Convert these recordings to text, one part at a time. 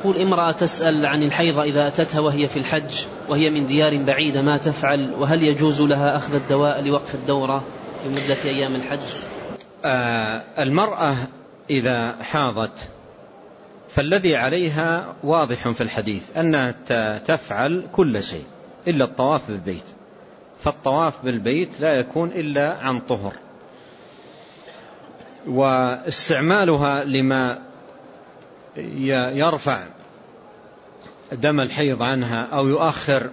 تقول امرأة تسأل عن الحيضة إذا أتتها وهي في الحج وهي من ديار بعيدة ما تفعل؟ وهل يجوز لها أخذ الدواء لوقف الدورة في مدة أيام الحج؟ آه المرأة إذا حاضت فالذي عليها واضح في الحديث أنها تفعل كل شيء إلا الطواف بالبيت. فالطواف بالبيت لا يكون إلا عن طهر. واستعمالها لما يرفع دم الحيض عنها أو يؤخر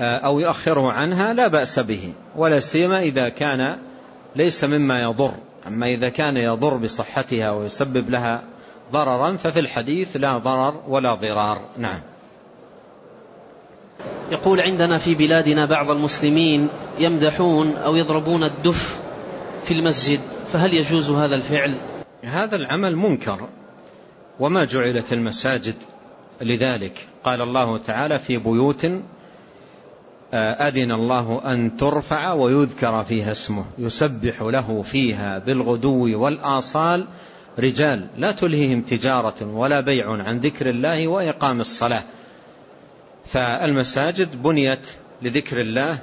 أو يؤخره عنها لا بأس به ولا سيما إذا كان ليس مما يضر. أما إذا كان يضر بصحتها ويسبب لها ضررا ففي الحديث لا ضرر ولا ضرار. نعم. يقول عندنا في بلادنا بعض المسلمين يمدحون أو يضربون الدف في المسجد فهل يجوز هذا الفعل؟ هذا العمل منكر. وما جعلت المساجد لذلك. قال الله تعالى في بيوت آه، أذن الله أن ترفع ويذكر فيها اسمه يسبح له فيها بالغدو والآصال. رجال لا تلهيهم تجارة ولا بيع عن ذكر الله وإقام الصلاة. فالمساجد بنيت لذكر الله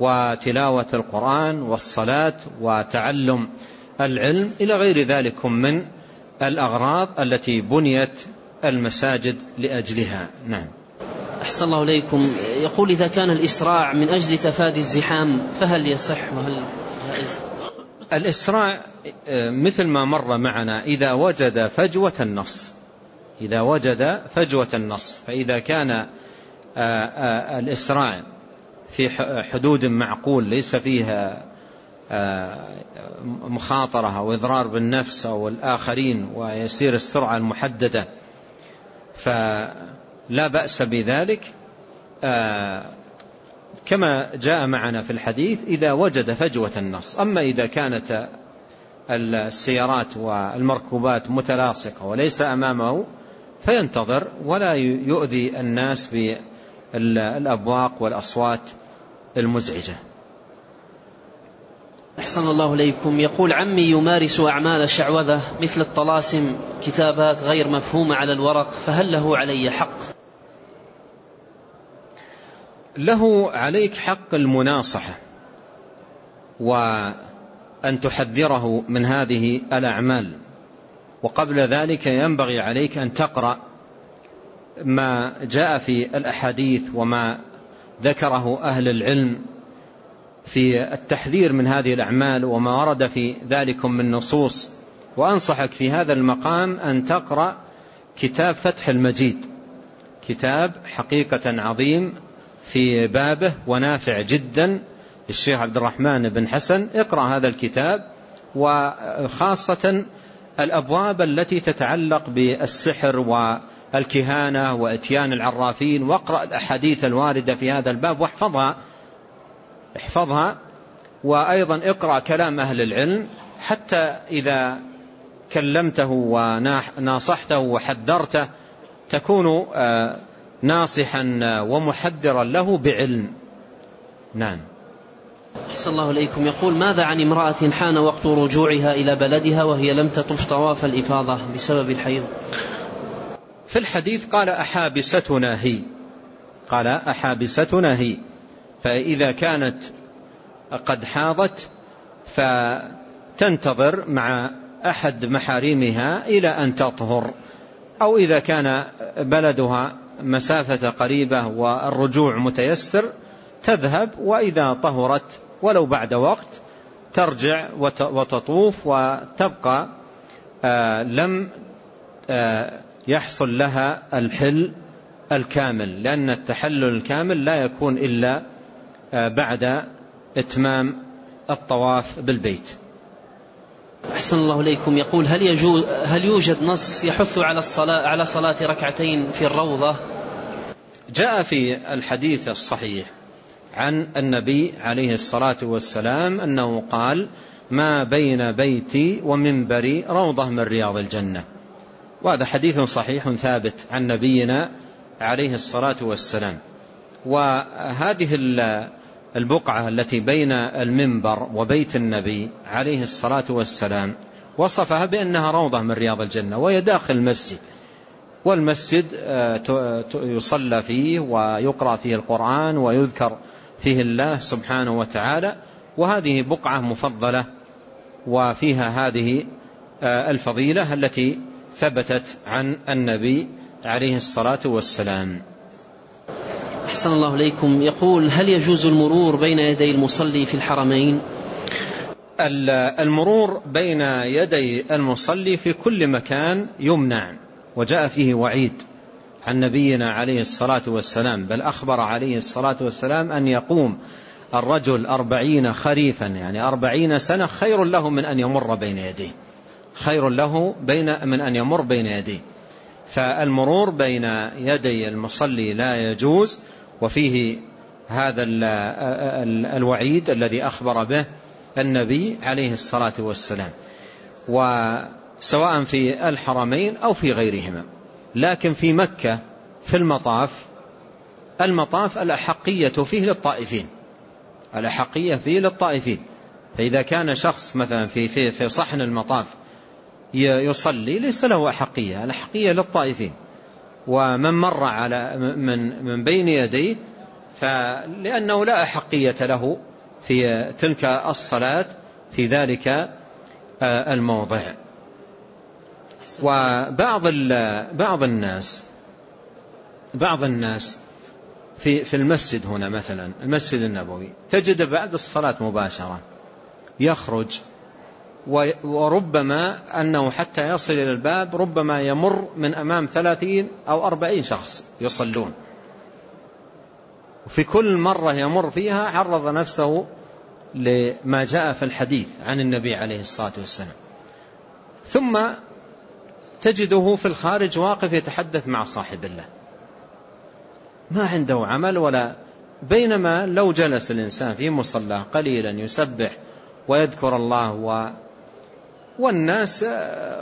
وتلاوة القرآن والصلاة وتعلم العلم إلى غير ذلك من الأغراض التي بنيت المساجد لأجلها. نعم. أحسن الله إليكم. يقول إذا كان الإسراع من أجل تفادي الزحام فهل يصح وهل جائز؟ الإسراع مثل ما مر معنا إذا وجد فجوة النص. إذا وجد فجوة النص فإذا كان آه، آه، الإسراع في حدود معقول ليس فيها مخاطرة أو إضرار بالنفس أو الآخرين ويسير السرعة المحددة. فلا بأس بذلك. كما جاء معنا في الحديث إذا وجد فجوة النص. أما إذا كانت السيارات والمركوبات متلاصقة وليس أمامه فينتظر ولا يؤذي الناس بالأبواق والأصوات المزعجة. أحسن الله إليكم. يقول عمي يمارس أعمال شعوذة مثل الطلاسم كتابات غير مفهومة على الورق فهل له علي حق؟ له عليك حق المناصحة وأن تحذره من هذه الأعمال. وقبل ذلك ينبغي عليك أن تقرأ ما جاء في الأحاديث وما ذكره أهل العلم. في التحذير من هذه الأعمال وما ورد في ذلك من نصوص. وأنصحك في هذا المقام أن تقرأ كتاب فتح المجيد. كتاب حقيقة عظيم في بابه ونافع جدا الشيخ عبد الرحمن بن حسن. اقرأ هذا الكتاب وخاصة الأبواب التي تتعلق بالسحر والكهانة وإتيان العرافين. واقرأ الأحاديث الواردة في هذا الباب واحفظها. احفظها وأيضا اقرأ كلام أهل العلم حتى إذا كلمته وناصحته وحذرته تكون آه، ناصحا ومحذرا له بعلم. نعم. أحسن الله إليكم. يقول ماذا عن امرأة حان وقت رجوعها إلى بلدها وهي لم تطف طواف الإفاضة بسبب الحيض؟ في الحديث قال أحابستنا هي. قال أحابستنا هي. فإذا كانت قد حاضت فتنتظر مع أحد محارمها إلى أن تطهر. أو إذا كان بلدها مسافة قريبة والرجوع متيسر تذهب وإذا طهرت ولو بعد وقت ترجع وتطوف وتبقى آه، لم آه، يحصل لها الحل الكامل لأن التحلل الكامل لا يكون إلا بعد إتمام الطواف بالبيت. أحسن الله إليكم. يقول هل, يجوز هل يوجد نص يحث على الصلاة على صلاة ركعتين في الروضة؟ جاء في الحديث الصحيح عن النبي عليه الصلاة والسلام أنه قال ما بين بيتي ومنبري روضة من رياض الجنة. وهذا حديث صحيح ثابت عن نبينا عليه الصلاة والسلام. وهذه البقعة التي بين المنبر وبيت النبي عليه الصلاة والسلام وصفها بأنها روضة من رياض الجنة وهي داخل المسجد. والمسجد يصلى فيه ويقرأ فيه القرآن ويذكر فيه الله سبحانه وتعالى. وهذه بقعة مفضلة وفيها هذه الفضيلة التي ثبتت عن النبي عليه الصلاة والسلام. أحسن الله إليكم. يقول هل يجوز المرور بين يدي المصلي في الحرمين؟ المرور بين يدي المصلي في كل مكان يمنع وجاء فيه وعيد عن نبينا عليه الصلاة والسلام بل أخبر عليه الصلاة والسلام أن يقوم الرجل أربعين خريفا يعني أربعين سنة خير له من أن يمر بين يديه. خير له بين من أن يمر بين يديه. فالمرور بين يدي المصلي لا يجوز وفيه هذا الوعيد الذي أخبر به النبي عليه الصلاة والسلام وسواء في الحرمين أو في غيرهما. لكن في مكة في المطاف المطاف الأحقية فيه للطائفين. الأحقية فيه للطائفين. فإذا كان شخص مثلا في, في, في صحن المطاف يصلي ليس له أحقية. الأحقية للطائفين. ومن مر على من, من بين يديه فلأنه لا أحقية له في تلك الصلاة في ذلك الموضع. وبعض بعض الناس بعض الناس في في المسجد هنا مثلا المسجد النبوي تجد بعد الصلاة مباشرة يخرج وربما أنه حتى يصل إلى الباب ربما يمر من أمام ثلاثين أو أربعين شخص يصلون. وفي كل مرة يمر فيها عرض نفسه لما جاء في الحديث عن النبي عليه الصلاة والسلام. ثم تجده في الخارج واقف يتحدث مع صاحب الله. ما عنده عمل ولا بينما لو جلس الإنسان في مصلاه قليلا يسبح ويذكر الله والناس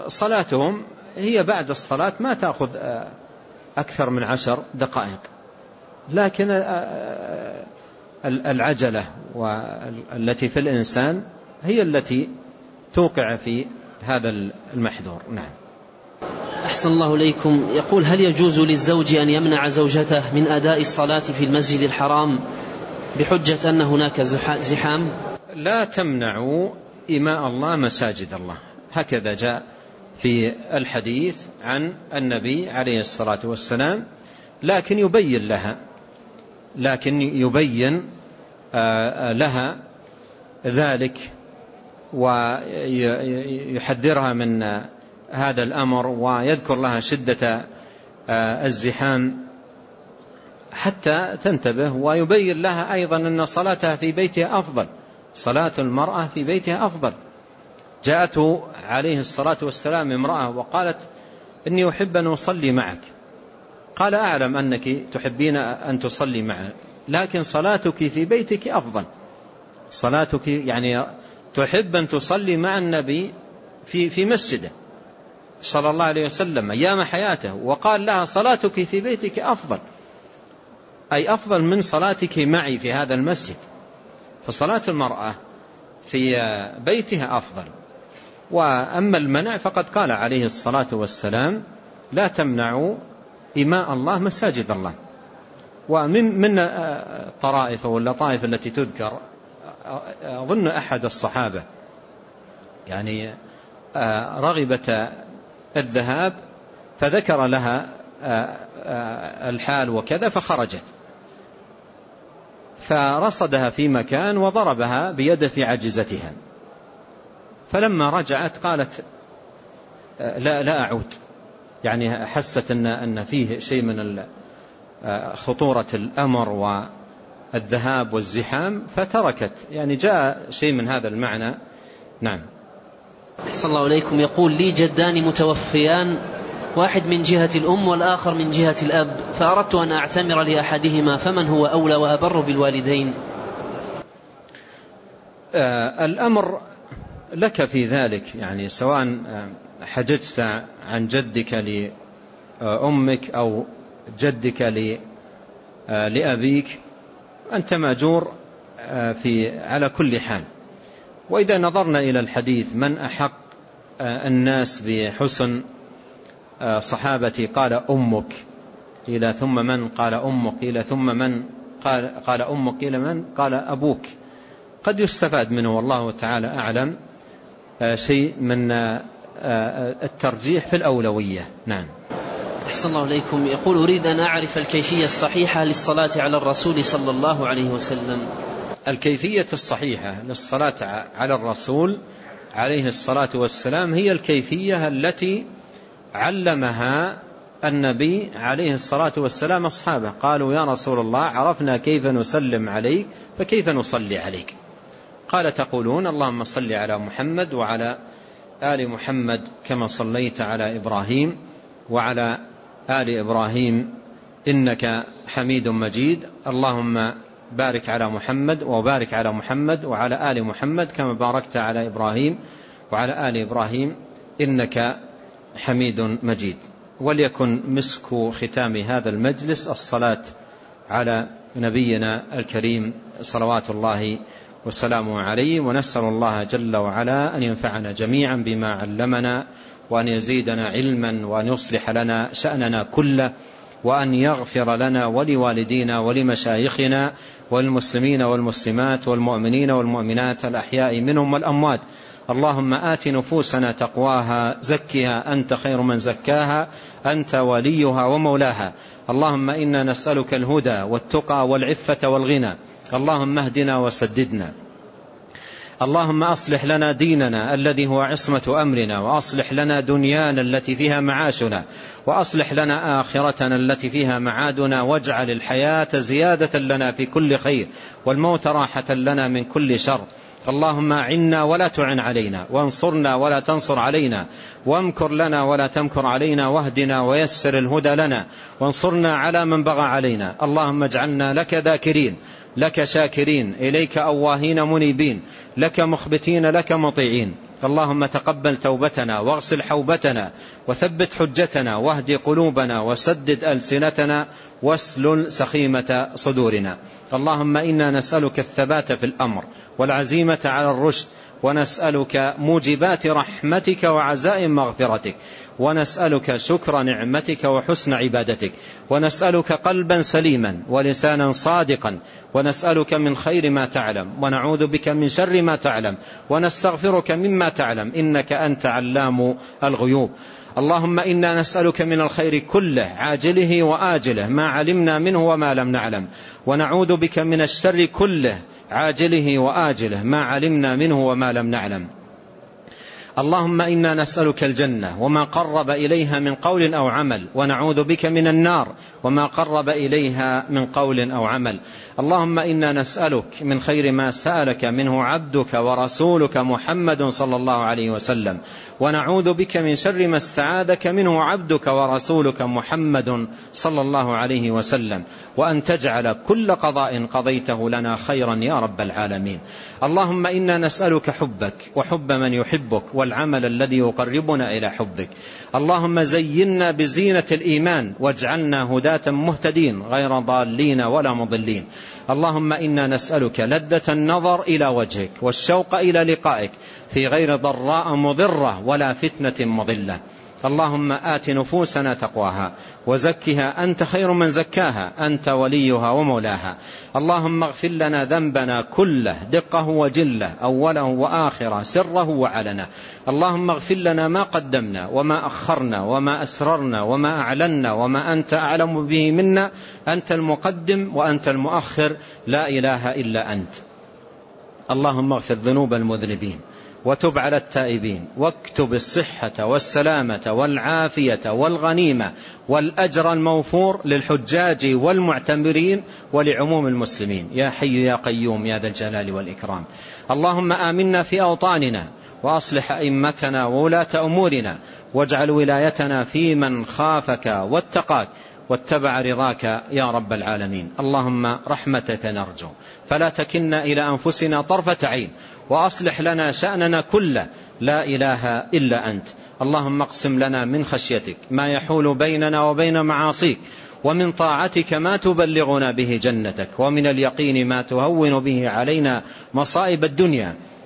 صلاتهم هي بعد الصلاة ما تأخذ أكثر من عشر دقائق. لكن العجلة التي في الإنسان هي التي توقع في هذا المحذور. نعم. أحسن الله إليكم. يقول هل يجوز للزوج أن يمنع زوجته من أداء الصلاة في المسجد الحرام بحجة أن هناك زحام؟ لا تمنعوا إماء الله مساجد الله. هكذا جاء في الحديث عن النبي عليه الصلاة والسلام لكن يبين لها لكن يبين لها ذلك ويحذرها من هذا الأمر ويذكر لها شدة الزحام حتى تنتبه ويبين لها أيضا أن صلاتها في بيتها أفضل. صلاة المرأة في بيتها أفضل. جاءته عليه الصلاة والسلام امرأة وقالت إني أحب أن أصلي معك. قال أعلم أنك تحبين أن تصلي معي لكن صلاتك في بيتك أفضل. صلاتك يعني تحب أن تصلي مع النبي في في مسجده صلى الله عليه وسلم أيام حياته وقال لها صلاتك في بيتك أفضل. أي أفضل من صلاتك معي في هذا المسجد. فصلاة المرأة في بيتها أفضل. وأما المنع فقد قال عليه الصلاة والسلام لا تمنعوا إماء الله مساجد الله. ومن من الطرائف واللطائف التي تذكر أظن أحد الصحابة يعني رغبة الذهاب فذكر لها الحال وكذا فخرجت. فرصدها في مكان وضربها بيده في عجزتها. فلما رجعت قالت لا لا أعود. يعني حست أن أن فيه شيء من خطورة الأمر والذهاب والزحام فتركت. يعني جاء شيء من هذا المعنى. نعم. أحسن الله إليكم. يقول لي جدان متوفيان واحد من جهة الأم والآخر من جهة الأب فأردت أن أعتمر لأحدهما فمن هو أولى وأبر بالوالدين؟ آه الأمر لك في ذلك يعني سواء حججت عن جدك لأمك أو جدك لأبيك أنت مأجور في على كل حال. وإذا نظرنا إلى الحديث من أحق الناس بحسن الصحابة قال أمك. قيل ثم من؟ قال أمك. قيل ثم من؟ قال, قال أمك. قيل من؟ قال أبوك. قد يستفاد منه والله تعالى أعلم شيء من الترجيح في الأولوية. نعم. أحسن الله إليكم. يقول أريد أن أعرف الكيفية الصحيحة للصلاة على الرسول صلى الله عليه وسلم. الكيفية الصحيحة للصلاة على الرسول عليه الصلاة والسلام هي الكيفية التي علمها النبي عليه الصلاة والسلام أصحابه. قالوا يا رسول الله عرفنا كيف نسلم عليك فكيف نصلي عليك? قال تقولون اللهم صل على محمد وعلى آل محمد كما صليت على إبراهيم وعلى آل إبراهيم إنك حميد مجيد. اللهم بارك على محمد وبارك على محمد وعلى آل محمد كما باركت على إبراهيم وعلى آل إبراهيم إنك حميد مجيد. وليكن مسك ختام هذا المجلس الصلاة على نبينا الكريم صلوات الله وسلامه عليه ونسأل الله جل وعلا أن ينفعنا جميعا بما علمنا وأن يزيدنا علما وأن يصلح لنا شأننا كله وأن يغفر لنا ولوالدينا ولمشايخنا والمسلمين والمسلمات والمؤمنين والمؤمنات الأحياء منهم والأموات. اللهم آت نفوسنا تقواها زكها أنت خير من زكاها أنت وليها ومولاها. اللهم إنا نسألك الهدى والتقى والعفة والغنى. اللهم اهدنا وسددنا. اللهم أصلح لنا ديننا الذي هو عصمة أمرنا وأصلح لنا دنيانا التي فيها معاشنا وأصلح لنا آخرتنا التي فيها معادنا واجعل الحياة زيادة لنا في كل خير والموت راحة لنا من كل شر. اللهم عنا ولا تعن علينا وانصرنا ولا تنصر علينا وامكر لنا ولا تمكر علينا واهدنا ويسر الهدى لنا وانصرنا على من بغى علينا. اللهم اجعلنا لك ذاكرين. لك شاكرين إليك أواهين منيبين لك مخبتين لك مطيعين. اللهم تقبل توبتنا واغسل حوبتنا وثبت حجتنا واهد قلوبنا وسدد ألسنتنا واسلل سخيمة صدورنا. اللهم إنا نسألك الثبات في الأمر والعزيمة على الرشد ونسألك موجبات رحمتك وعزائم مغفرتك. ونسألك شكر نعمتك وحسن عبادتك. ونسألك قلبا سليما ولسانا صادقا. ونسألك من خير ما تعلم. ونعوذ بك من شر ما تعلم. ونستغفرك مما تعلم. إنك أنت علام الغيوب. اللهم إنا نسألك من الخير كله عاجله وآجله ما علمنا منه وما لم نعلم. ونعوذ بك من الشر كله عاجله وآجله ما علمنا منه وما لم نعلم. اللهم إنا نسألك الجنة وما قرب إليها من قول أو عمل ونعوذ بك من النار وما قرب إليها من قول أو عمل. اللهم إنا نسألك من خير ما سألك منه عبدك ورسولك محمد صلى الله عليه وسلم ونعوذ بك من شر ما استعاذك منه عبدك ورسولك محمد صلى الله عليه وسلم وأن تجعل كل قضاء قضيته لنا خيرا يا رب العالمين. اللهم إنا نسألك حبك وحب من يحبك والعمل الذي يقربنا إلى حبك. اللهم زينا بزينة الإيمان واجعلنا هداة مهتدين غير ضالين ولا مضلين. اللهم إنا نسألك لذة النظر إلى وجهك والشوق إلى لقائك في غير ضراء مضرة ولا فتنة مضلة. اللهم آت نفوسنا تقواها وزكها أنت خير من زكاها أنت وليها ومولاها. اللهم اغفر لنا ذنبنا كله دقه وجله أوله وآخره سره وعلنه. اللهم اغفر لنا ما قدمنا وما أخرنا وما أسررنا وما أعلنا وما أنت أعلم به منا. أنت المقدم وأنت المؤخر. لا إله إلا أنت. اللهم اغفر ذنوب المذنبين. وتب على التائبين. واكتب الصحة والسلامة والعافية والغنيمة والأجر الموفور للحجاج والمعتمرين ولعموم المسلمين. يا حي يا قيوم يا ذا الجلال والإكرام. اللهم آمنا في أوطاننا وأصلح أئمتنا وولاة أمورنا واجعل ولايتنا في من خافك واتقاك. واتبع رضاك يا رب العالمين. اللهم رحمتك نرجو. فلا تكلنا إلى أنفسنا طرفة عين. وأصلح لنا شأننا كله. لا إله إلا أنت. اللهم اقسم لنا من خشيتك ما يحول بيننا وبين معاصيك. ومن طاعتك ما تبلغنا به جنتك. ومن اليقين ما تهون به علينا مصائب الدنيا.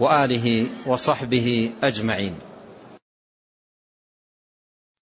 وآله وصحبه أجمعين